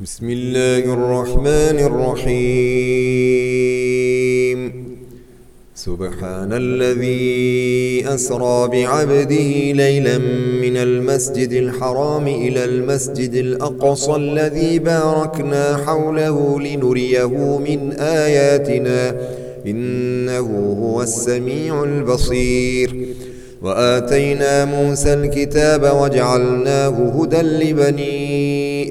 بسم الله الرحمن الرحيم. سبحان الذي أسرى بعبده ليلا من المسجد الحرام إلى المسجد الأقصى الذي باركنا حوله لنريه من آياتنا إنه هو السميع البصير. وآتينا موسى الكتاب وجعلناه هدى لبنيه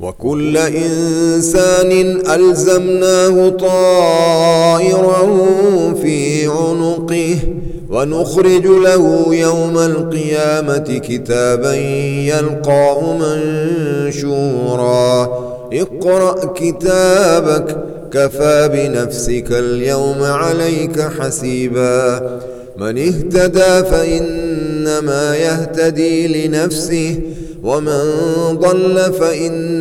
وكل إنسان ألزمناه طائرا في عنقه ونخرج له يوم القيامة كتابا يلقاه منشورا. اقرأ كتابك كفى بنفسك اليوم عليك حسيبا. من اهتدى فإنما يهتدي لنفسه ومن ضل فإن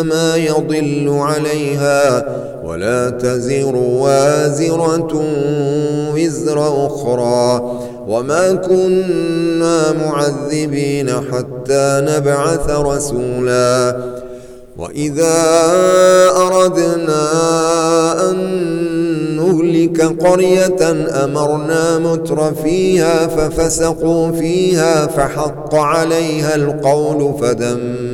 إنما يضل عليها ولا تزر وازرة وزر أخرى وما كنا معذبين حتى نبعث رسولا وإذا أردنا أن نهلك قرية أمرنا متر فيها ففسقوا فيها فحق عليها القول فدمرنا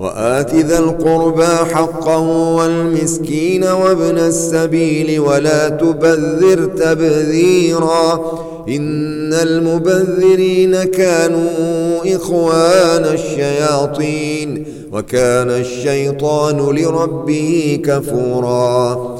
وآت ذا القربى حقا والمسكين وابن السبيل ولا تبذر تبذيرا إن المبذرين كانوا إخوان الشياطين وكان الشيطان لربه كفوراً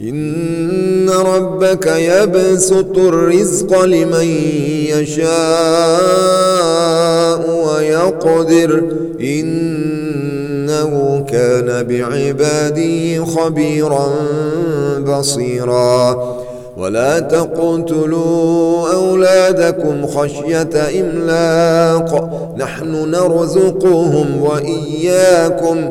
ان ربك يبسط الرزق لمن يشاء ويقدر انه كان بعباده خبيرا بصيرا ولا تقتلوا اولادكم خشيه املاق نحن نرزقهم واياكم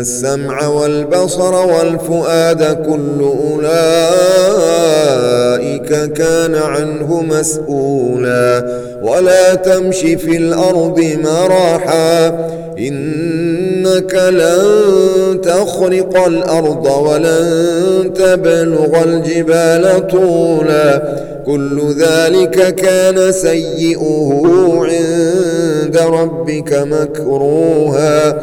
السمع والبصر والفؤاد كل أولئك كان عنه مسؤولا ولا تمش في الأرض مراحا إنك لن تخرق الأرض ولن تبلغ الجبال طولا كل ذلك كان سيئه عند ربك مكروها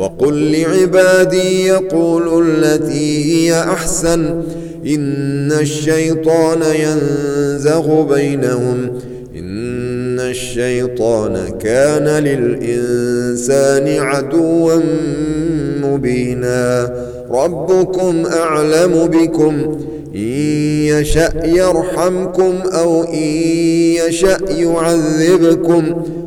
وقل لعبادي يقول التي هي أحسن إن الشيطان ينزغ بينهم إن الشيطان كان للإنسان عدوا مبينا ربكم أعلم بكم إن يشأ يرحمكم أو إن يشأ يعذبكم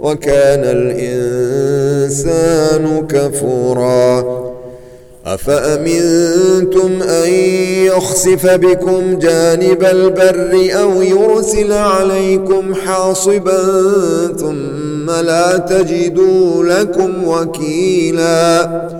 وكان الإنسان كفورا. أفأمنتم أن يخسف بكم جانب البر أو يرسل عليكم حاصبا ثم لا تجدوا لكم وكيلاً؟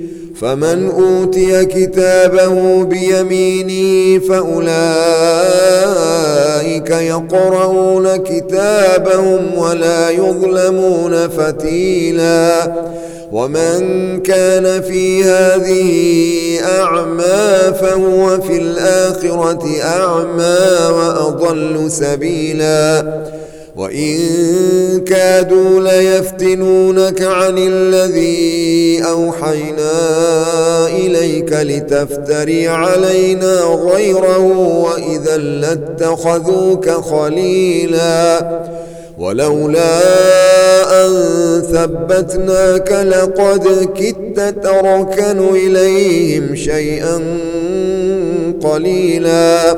فمن أوتي كتابه بيمينه فأولئك يقرؤون كتابهم ولا يظلمون فتيلا. ومن كان في هذه أعمى فهو في الآخرة أعمى وأضل سبيلا. وَإِن كَادُوا لَيَفْتِنُونَكَ عَنِ الَّذِي أَوْحَيْنَا إِلَيْكَ لِتَفْتَرِي عَلَيْنَا غَيْرَهُ وَإِذًا لَّاتَّخَذُوكَ خَلِيلًا ولولا أن ثبتناك لقد كدت تركن إليهم شيئا قليلا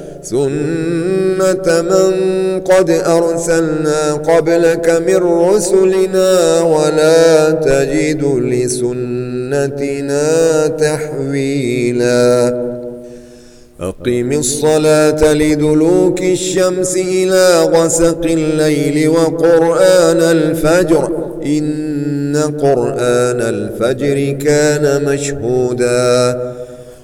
سنت من قد ارسلنا قبلك من رسلنا ولا تجد لسنتنا تحويلا أقم الصلاة لدلوك الشمس إلى غسق الليل وقرآن الفجر إن قرآن الفجر كان مشهوداً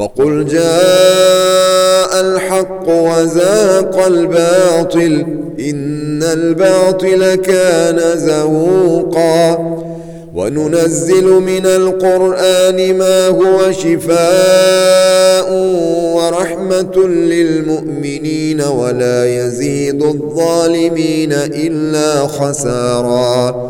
وقل جاء الحق وزاق الباطل إن الباطل كان زوقا وننزل من القرآن ما هو شفاء ورحمة للمؤمنين ولا يزيد الظالمين إلا خساراً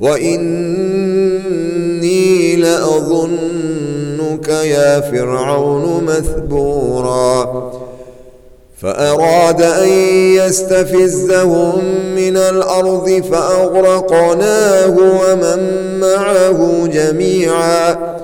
وَإِنِّي لَأَظُنُّكَ يَا فِرْعَوْنُ مَثْبُورًا فأراد أن يستفزهم من الأرض فأغرقناه ومن معه جميعاً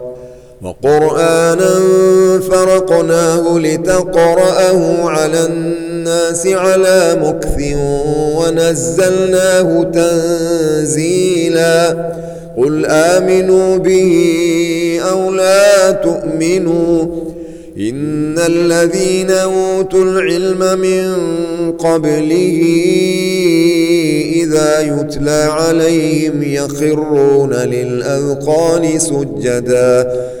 وقرآنا فرقناه لتقرأه على الناس على مكث ونزلناه تنزيلا. قل آمنوا به أو لا تؤمنوا. إن الذين أوتوا العلم من قبله إذا يتلى عليهم يخرون للأذقان سجداً.